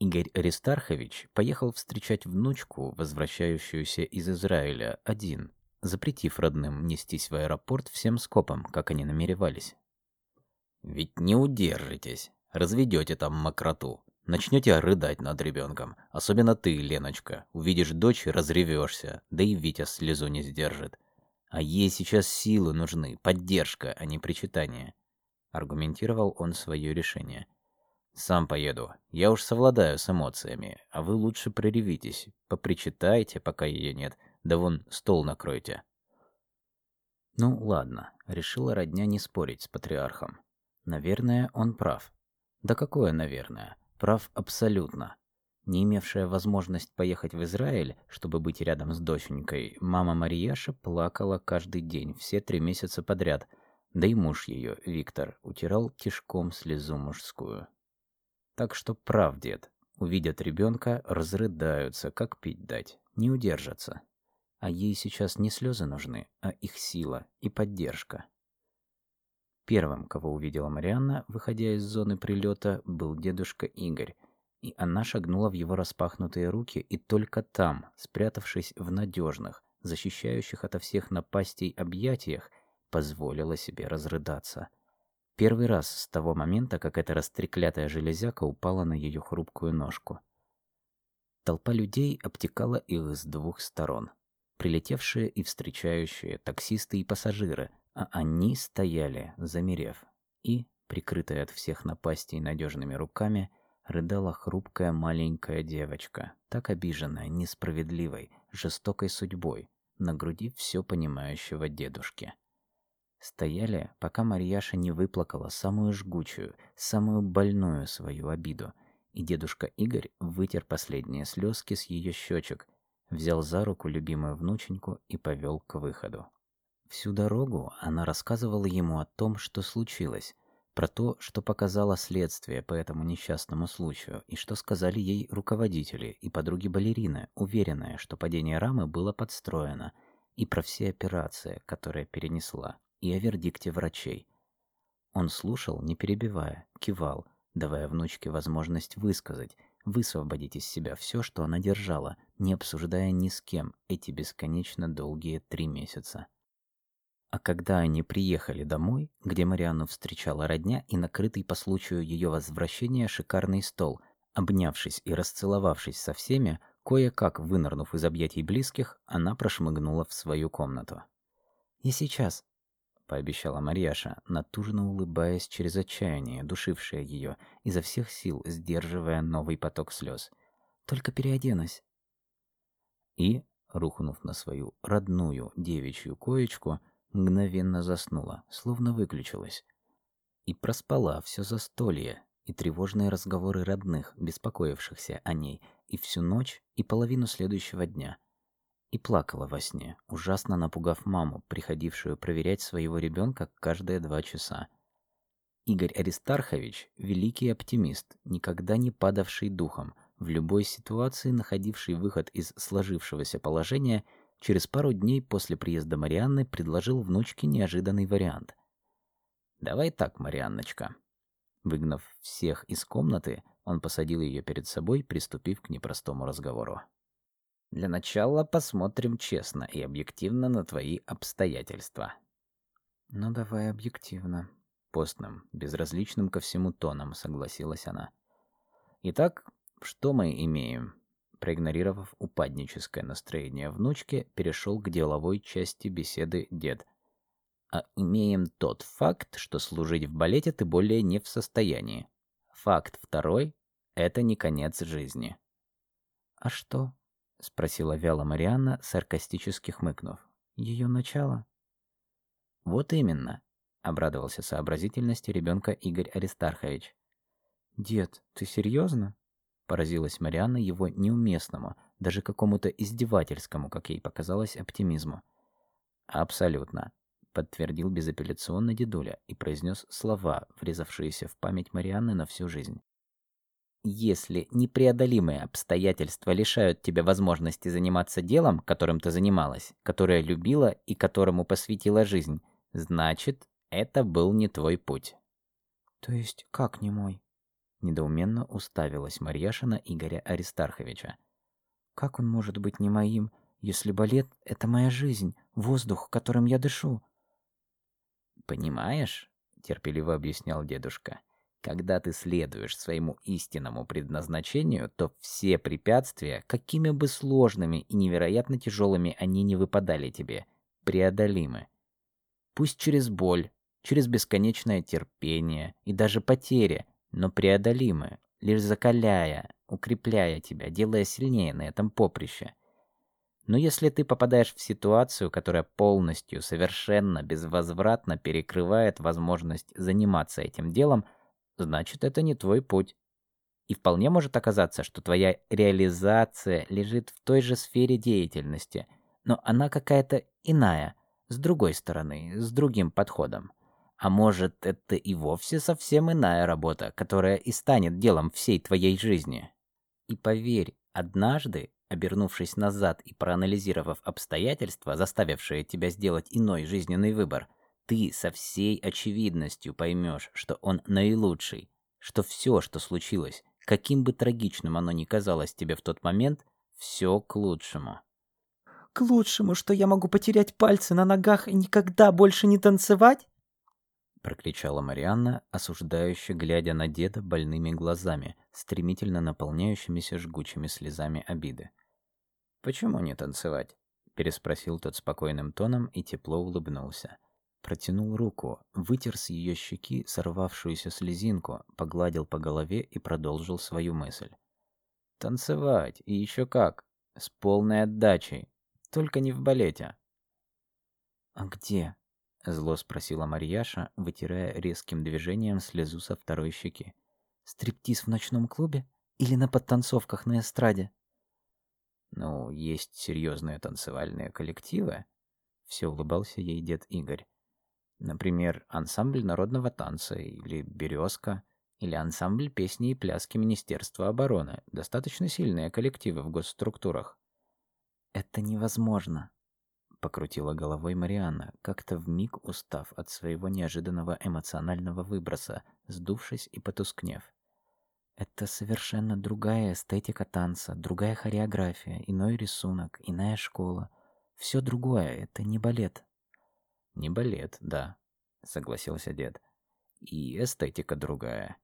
Игорь Аристархович поехал встречать внучку, возвращающуюся из Израиля, один, запретив родным нестись в аэропорт всем скопом, как они намеревались. «Ведь не удержитесь, разведете там мокроту, начнете рыдать над ребенком, особенно ты, Леночка, увидишь дочь и разревешься, да и Витя слезу не сдержит. А ей сейчас силы нужны, поддержка, а не причитание», — аргументировал он свое решение. «Сам поеду. Я уж совладаю с эмоциями, а вы лучше проревитесь, попричитайте, пока ее нет, да вон стол накройте». Ну, ладно, решила родня не спорить с патриархом. Наверное, он прав. Да какое наверное? Прав абсолютно. Не имевшая возможность поехать в Израиль, чтобы быть рядом с доченькой, мама Марияша плакала каждый день, все три месяца подряд, да и муж ее, Виктор, утирал кишком слезу мужскую. Так что прав дед. Увидят ребенка, разрыдаются, как пить дать, не удержатся. А ей сейчас не слезы нужны, а их сила и поддержка. Первым, кого увидела Марианна, выходя из зоны прилета, был дедушка Игорь, и она шагнула в его распахнутые руки, и только там, спрятавшись в надежных, защищающих ото всех напастей объятиях, позволила себе разрыдаться. Первый раз с того момента, как эта растреклятая железяка упала на ее хрупкую ножку. Толпа людей обтекала их с двух сторон. Прилетевшие и встречающие, таксисты и пассажиры, а они стояли, замерев, и, прикрытая от всех напастей надежными руками, рыдала хрупкая маленькая девочка, так обиженная несправедливой, жестокой судьбой, на груди все понимающего дедушки. Стояли, пока Марьяша не выплакала самую жгучую, самую больную свою обиду, и дедушка Игорь вытер последние слезки с ее щечек, взял за руку любимую внученьку и повел к выходу. Всю дорогу она рассказывала ему о том, что случилось, про то, что показало следствие по этому несчастному случаю, и что сказали ей руководители и подруги балерины, уверенные, что падение рамы было подстроено, и про все операции, которые перенесла и о вердикте врачей. Он слушал, не перебивая, кивал, давая внучке возможность высказать, высвободить из себя все, что она держала, не обсуждая ни с кем эти бесконечно долгие три месяца. А когда они приехали домой, где Марианну встречала родня и накрытый по случаю ее возвращения шикарный стол, обнявшись и расцеловавшись со всеми, кое-как вынырнув из объятий близких, она прошмыгнула в свою комнату. «И сейчас», пообещала Марьяша, натужно улыбаясь через отчаяние, душившее ее, изо всех сил сдерживая новый поток слез. Только переоденусь. И, рухнув на свою родную девичью коечку, мгновенно заснула, словно выключилась. И проспала все застолье и тревожные разговоры родных, беспокоившихся о ней, и всю ночь, и половину следующего дня — и плакала во сне, ужасно напугав маму, приходившую проверять своего ребенка каждые два часа. Игорь Аристархович – великий оптимист, никогда не падавший духом, в любой ситуации находивший выход из сложившегося положения, через пару дней после приезда Марианны предложил внучке неожиданный вариант. «Давай так, Марианночка». Выгнав всех из комнаты, он посадил ее перед собой, приступив к непростому разговору. Для начала посмотрим честно и объективно на твои обстоятельства. Ну давай объективно. Постным, безразличным ко всему тоном согласилась она. Итак, что мы имеем? Проигнорировав упадническое настроение внучки, перешел к деловой части беседы дед. А имеем тот факт, что служить в балете ты более не в состоянии. Факт второй — это не конец жизни. А что? — спросила вяло Марианна, саркастически хмыкнув. «Ее начало?» «Вот именно», — обрадовался сообразительности ребенка Игорь Аристархович. «Дед, ты серьезно?» — поразилась Марианна его неуместному, даже какому-то издевательскому, как ей показалось, оптимизму. «Абсолютно», — подтвердил безапелляционно дедуля и произнес слова, врезавшиеся в память Марианны на всю жизнь. Если непреодолимые обстоятельства лишают тебя возможности заниматься делом, которым ты занималась, которое любила и которому посвятила жизнь, значит, это был не твой путь. То есть как не мой? Недоуменно уставилась Марьяша на Игоря Аристарховича. «Как он может быть не моим, если балет — это моя жизнь, воздух, которым я дышу?» «Понимаешь?» — терпеливо объяснял дедушка. «Когда ты следуешь своему истинному предназначению, то все препятствия, какими бы сложными и невероятно тяжелыми они не выпадали тебе, преодолимы. Пусть через боль, через бесконечное терпение и даже потери, но преодолимы, лишь закаляя, укрепляя тебя, делая сильнее на этом поприще. Но если ты попадаешь в ситуацию, которая полностью, совершенно, безвозвратно перекрывает возможность заниматься этим делом, значит, это не твой путь. И вполне может оказаться, что твоя реализация лежит в той же сфере деятельности, но она какая-то иная, с другой стороны, с другим подходом. А может, это и вовсе совсем иная работа, которая и станет делом всей твоей жизни. И поверь, однажды, обернувшись назад и проанализировав обстоятельства, заставившие тебя сделать иной жизненный выбор, ты со всей очевидностью поймешь, что он наилучший, что все, что случилось, каким бы трагичным оно ни казалось тебе в тот момент, все к лучшему. «К лучшему, что я могу потерять пальцы на ногах и никогда больше не танцевать?» прокричала Марианна, осуждающе глядя на деда больными глазами, стремительно наполняющимися жгучими слезами обиды. «Почему не танцевать?» — переспросил тот спокойным тоном и тепло улыбнулся. Протянул руку, вытер с ее щеки сорвавшуюся слезинку, погладил по голове и продолжил свою мысль. «Танцевать, и еще как, с полной отдачей, только не в балете». «А где?» Зло спросила Марьяша, вытирая резким движением слезу со второй щеки. «Стриптиз в ночном клубе? Или на подтанцовках на эстраде?» «Ну, есть серьезные танцевальные коллективы», — все улыбался ей дед Игорь. «Например, ансамбль народного танца или «Березка», или ансамбль песни и пляски Министерства обороны. Достаточно сильные коллективы в госструктурах». «Это невозможно», покрутила головой Марианна, как-то вмиг устав от своего неожиданного эмоционального выброса, сдувшись и потускнев. Это совершенно другая эстетика танца, другая хореография, иной рисунок, иная школа. Все другое, это не балет. Не балет, да, согласился дед. И эстетика другая.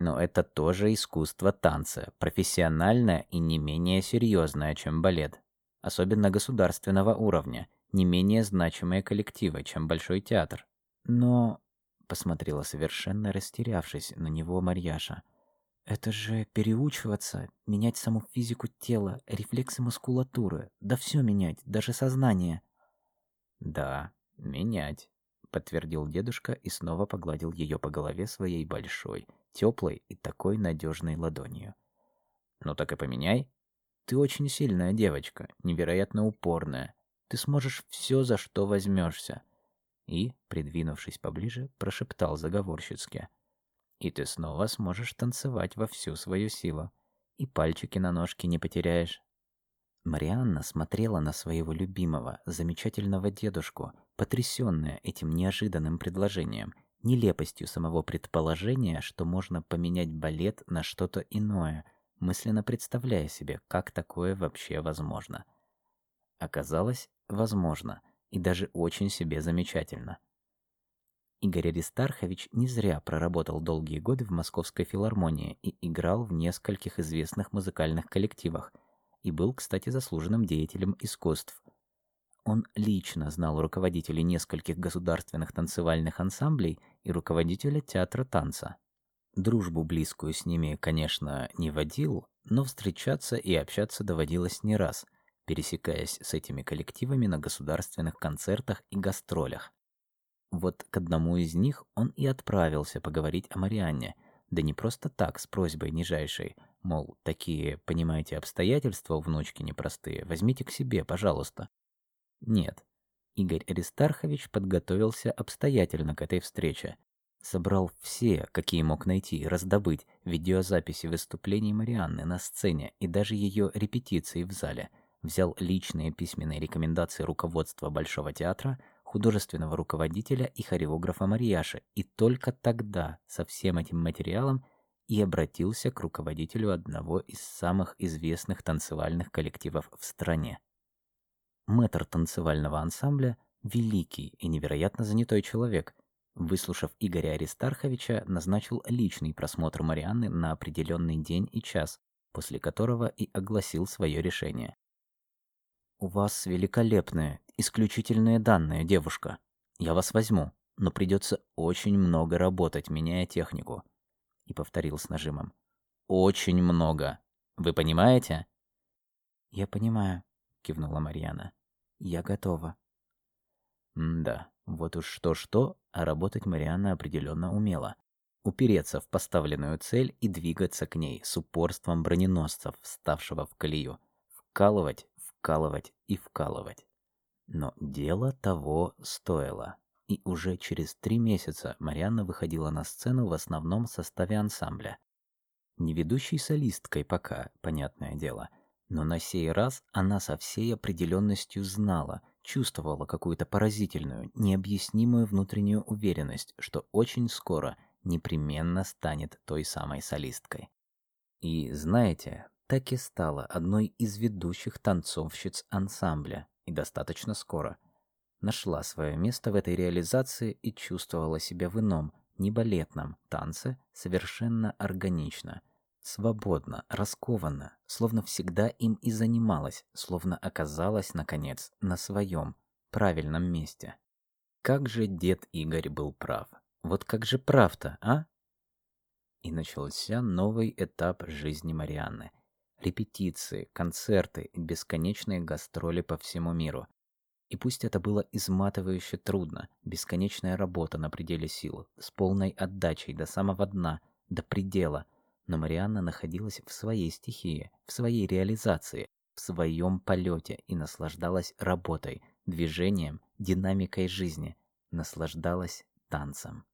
Но это тоже искусство танца, профессиональное и не менее серьезное, чем балет особенно государственного уровня, не менее значимые коллективы, чем Большой театр. Но, посмотрела совершенно растерявшись на него Марьяша, это же переучиваться, менять саму физику тела, рефлексы мускулатуры, да все менять, даже сознание. Да, менять, подтвердил дедушка и снова погладил ее по голове своей большой, теплой и такой надежной ладонью. Ну так и поменяй. Ты очень сильная девочка, невероятно упорная. Ты сможешь все, за что возьмешься. И, придвинувшись поближе, прошептал заговорщицки. И ты снова сможешь танцевать во всю свою силу. И пальчики на ножке не потеряешь. Марианна смотрела на своего любимого, замечательного дедушку, потрясённая этим неожиданным предложением, нелепостью самого предположения, что можно поменять балет на что-то иное — мысленно представляя себе, как такое вообще возможно. Оказалось, возможно, и даже очень себе замечательно. Игорь Аристархович не зря проработал долгие годы в Московской филармонии и играл в нескольких известных музыкальных коллективах, и был, кстати, заслуженным деятелем искусств. Он лично знал руководителей нескольких государственных танцевальных ансамблей и руководителя театра танца. Дружбу близкую с ними, конечно, не водил, но встречаться и общаться доводилось не раз, пересекаясь с этими коллективами на государственных концертах и гастролях. Вот к одному из них он и отправился поговорить о Марианне, да не просто так, с просьбой нижайшей, мол, такие, понимаете, обстоятельства у внучки непростые, возьмите к себе, пожалуйста. Нет, Игорь Аристархович подготовился обстоятельно к этой встрече, Собрал все, какие мог найти, раздобыть, видеозаписи выступлений Марианны на сцене и даже ее репетиции в зале. Взял личные письменные рекомендации руководства Большого театра, художественного руководителя и хореографа Марияши, и только тогда со всем этим материалом и обратился к руководителю одного из самых известных танцевальных коллективов в стране. Мэтр танцевального ансамбля – великий и невероятно занятой человек. Выслушав Игоря Аристарховича, назначил личный просмотр Марианны на определенный день и час, после которого и огласил свое решение. «У вас великолепные, исключительные данные, девушка. Я вас возьму, но придется очень много работать, меняя технику», и повторил с нажимом. «Очень много. Вы понимаете?» «Я понимаю», — кивнула Марьяна. «Я готова». да, вот уж что-что, а работать Марианна определенно умела. Упереться в поставленную цель и двигаться к ней с упорством броненосцев, вставшего в колею. Вкалывать, вкалывать и вкалывать. Но дело того стоило. И уже через три месяца Марианна выходила на сцену в основном составе ансамбля. Не ведущей солисткой пока, понятное дело, но на сей раз она со всей определенностью знала, чувствовала какую-то поразительную, необъяснимую внутреннюю уверенность, что очень скоро непременно станет той самой солисткой. И знаете, так и стала одной из ведущих танцовщиц ансамбля, и достаточно скоро. Нашла свое место в этой реализации и чувствовала себя в ином, не балетном танце совершенно органично, свободно, раскованно, словно всегда им и занималась, словно оказалась, наконец, на своем, правильном месте. Как же дед Игорь был прав. Вот как же прав-то, а? И начался новый этап жизни Марианны репетиции, концерты бесконечные гастроли по всему миру. И пусть это было изматывающе трудно, бесконечная работа на пределе сил, с полной отдачей до самого дна, до предела, но Марианна находилась в своей стихии, в своей реализации, в своем полете и наслаждалась работой, движением, динамикой жизни, наслаждалась танцем.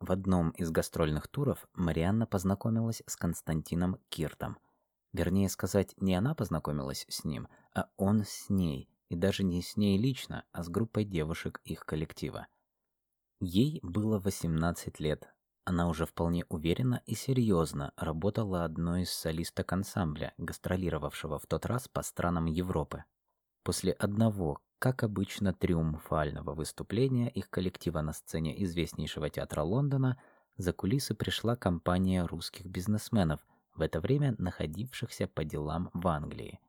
В одном из гастрольных туров Марианна познакомилась с Константином Киртом – Вернее сказать, не она познакомилась с ним, а он с ней, и даже не с ней лично, а с группой девушек их коллектива. Ей было 18 лет. Она уже вполне уверенно и серьезно работала одной из солисток ансамбля, гастролировавшего в тот раз по странам Европы. После одного, как обычно, триумфального выступления их коллектива на сцене известнейшего театра Лондона, за кулисы пришла компания русских бизнесменов – в это время находившихся по делам в Англии.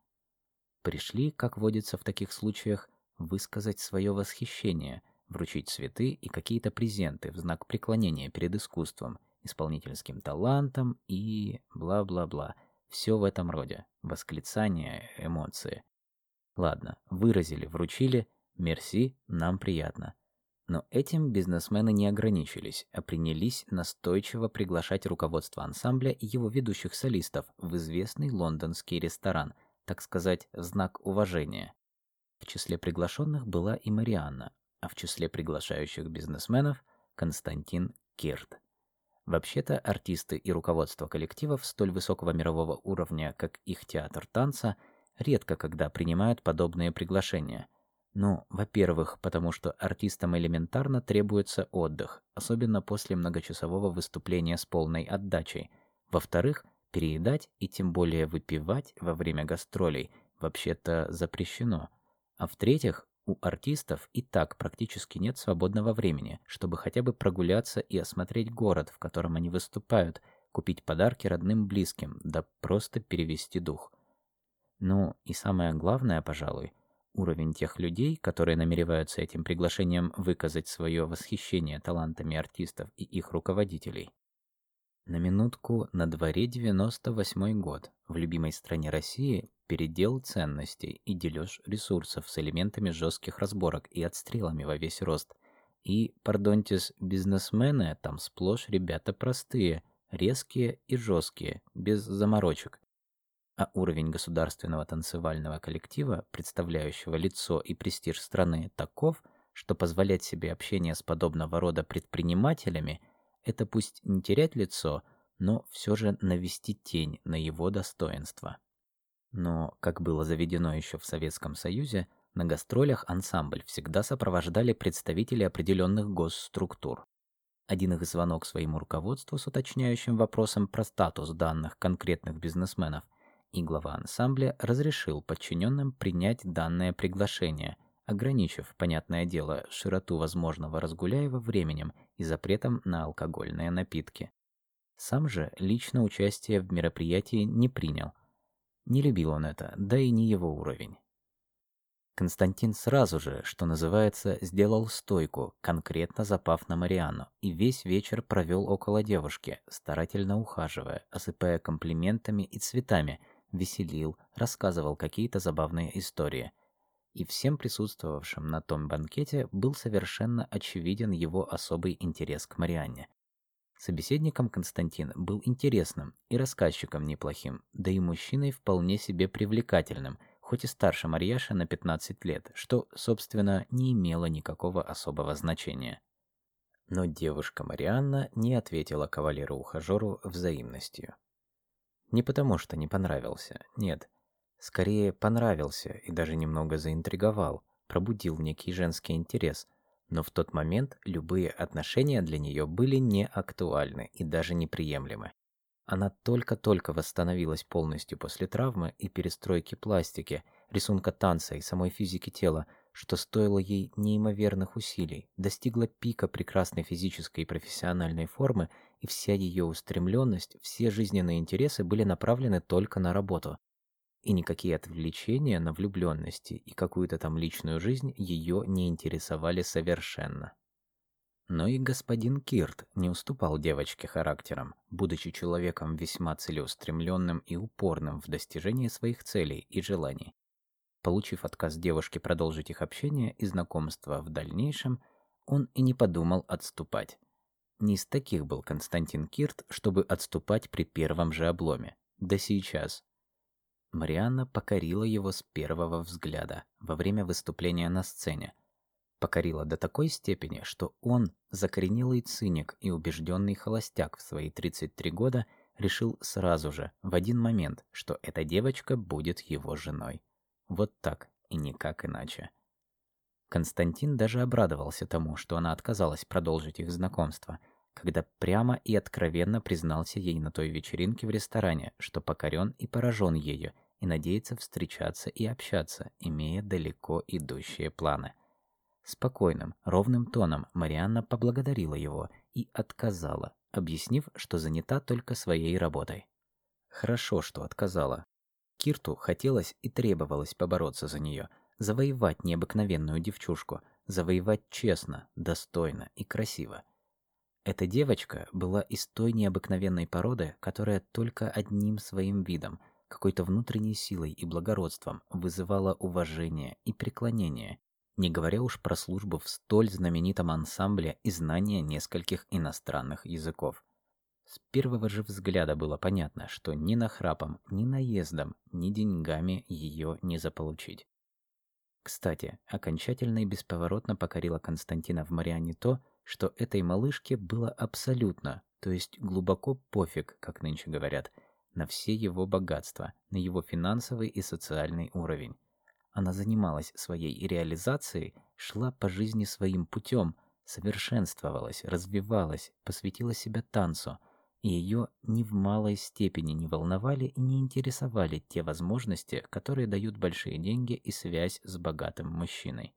Пришли, как водится в таких случаях, высказать свое восхищение, вручить цветы и какие-то презенты в знак преклонения перед искусством, исполнительским талантом и бла-бла-бла. Все в этом роде. Восклицания, эмоции. Ладно, выразили, вручили, мерси, нам приятно. Но этим бизнесмены не ограничились, а принялись настойчиво приглашать руководство ансамбля и его ведущих солистов в известный лондонский ресторан, так сказать, в знак уважения. В числе приглашенных была и Марианна, а в числе приглашающих бизнесменов – Константин Кирт. Вообще-то артисты и руководство коллективов столь высокого мирового уровня, как их театр танца, редко когда принимают подобные приглашения – ну, во-первых, потому что артистам элементарно требуется отдых, особенно после многочасового выступления с полной отдачей. Во-вторых, переедать и тем более выпивать во время гастролей вообще-то запрещено. А в-третьих, у артистов и так практически нет свободного времени, чтобы хотя бы прогуляться и осмотреть город, в котором они выступают, купить подарки родным близким, да просто перевести дух. Ну и самое главное, пожалуй, уровень тех людей, которые намереваются этим приглашением выказать свое восхищение талантами артистов и их руководителей. На минутку на дворе 98 год. В любимой стране России передел ценностей и дележ ресурсов с элементами жестких разборок и отстрелами во весь рост. И, пардонтис, бизнесмены там сплошь ребята простые, резкие и жесткие, без заморочек а уровень государственного танцевального коллектива, представляющего лицо и престиж страны, таков, что позволять себе общение с подобного рода предпринимателями – это пусть не терять лицо, но все же навести тень на его достоинство. Но, как было заведено еще в Советском Союзе, на гастролях ансамбль всегда сопровождали представители определенных госструктур. Один их звонок своему руководству с уточняющим вопросом про статус данных конкретных бизнесменов, и глава ансамбля разрешил подчиненным принять данное приглашение, ограничив, понятное дело, широту возможного разгуляева временем и запретом на алкогольные напитки. Сам же лично участие в мероприятии не принял. Не любил он это, да и не его уровень. Константин сразу же, что называется, сделал стойку, конкретно запав на Марианну, и весь вечер провел около девушки, старательно ухаживая, осыпая комплиментами и цветами, веселил, рассказывал какие-то забавные истории. И всем присутствовавшим на том банкете был совершенно очевиден его особый интерес к Марианне. Собеседником Константин был интересным и рассказчиком неплохим, да и мужчиной вполне себе привлекательным – хоть и старше Марьяши на 15 лет, что, собственно, не имело никакого особого значения. Но девушка Марианна не ответила кавалеру-ухажеру взаимностью. Не потому, что не понравился, нет. Скорее, понравился и даже немного заинтриговал, пробудил некий женский интерес, но в тот момент любые отношения для нее были не актуальны и даже неприемлемы. Она только-только восстановилась полностью после травмы и перестройки пластики, рисунка танца и самой физики тела, что стоило ей неимоверных усилий, достигла пика прекрасной физической и профессиональной формы, и вся ее устремленность, все жизненные интересы были направлены только на работу. И никакие отвлечения на влюбленности и какую-то там личную жизнь ее не интересовали совершенно. Но и господин Кирт не уступал девочке характером, будучи человеком весьма целеустремленным и упорным в достижении своих целей и желаний. Получив отказ девушки продолжить их общение и знакомство в дальнейшем, он и не подумал отступать. Не из таких был Константин Кирт, чтобы отступать при первом же обломе. Да сейчас. Марианна покорила его с первого взгляда во время выступления на сцене – покорила до такой степени, что он, закоренелый циник и убежденный холостяк в свои 33 года, решил сразу же, в один момент, что эта девочка будет его женой. Вот так и никак иначе. Константин даже обрадовался тому, что она отказалась продолжить их знакомство, когда прямо и откровенно признался ей на той вечеринке в ресторане, что покорен и поражен ею, и надеется встречаться и общаться, имея далеко идущие планы – Спокойным, ровным тоном Марианна поблагодарила его и отказала, объяснив, что занята только своей работой. Хорошо, что отказала. Кирту хотелось и требовалось побороться за нее, завоевать необыкновенную девчушку, завоевать честно, достойно и красиво. Эта девочка была из той необыкновенной породы, которая только одним своим видом, какой-то внутренней силой и благородством вызывала уважение и преклонение, не говоря уж про службу в столь знаменитом ансамбле и знание нескольких иностранных языков. С первого же взгляда было понятно, что ни нахрапом, ни наездом, ни деньгами ее не заполучить. Кстати, окончательно и бесповоротно покорило Константина в Мариане то, что этой малышке было абсолютно, то есть глубоко пофиг, как нынче говорят, на все его богатства, на его финансовый и социальный уровень. Она занималась своей реализацией, шла по жизни своим путем, совершенствовалась, развивалась, посвятила себя танцу, и ее ни в малой степени не волновали и не интересовали те возможности, которые дают большие деньги и связь с богатым мужчиной.